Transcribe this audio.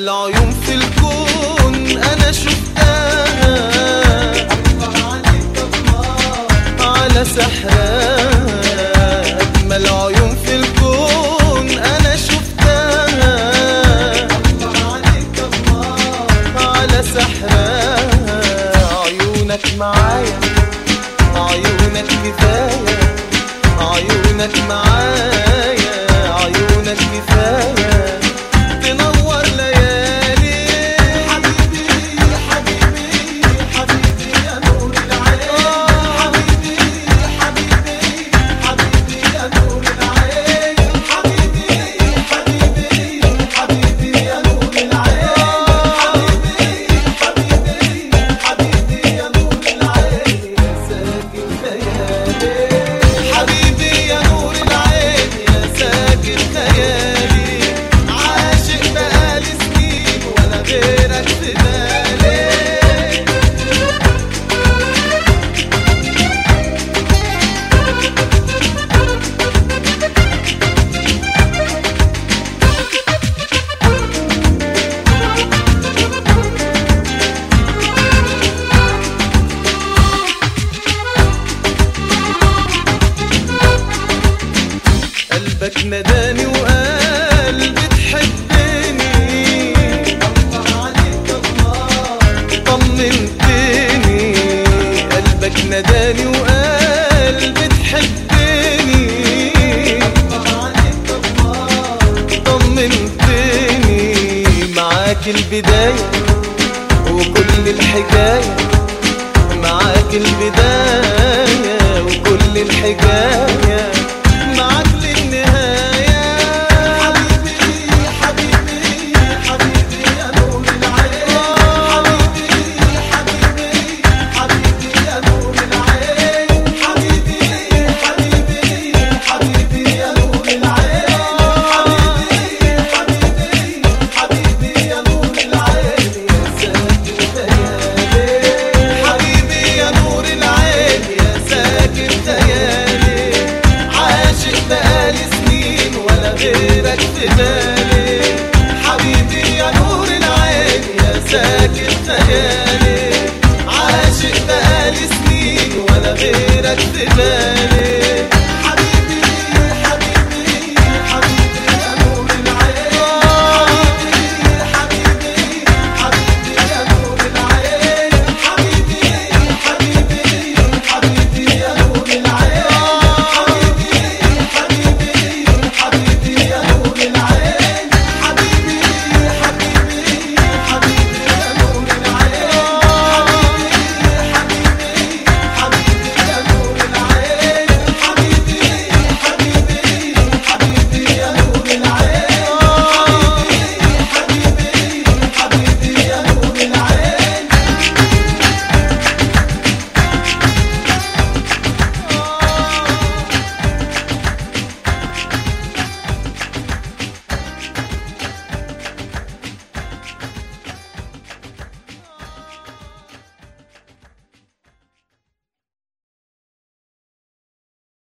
العيون في الكون أنا شفتها على سحرها اجمل عيون في الكون أنا شفتها على سحرها عيونك معايا عيونك كفاية عيونك معايا. معاك البداية وكل الحكاية معاك البداية.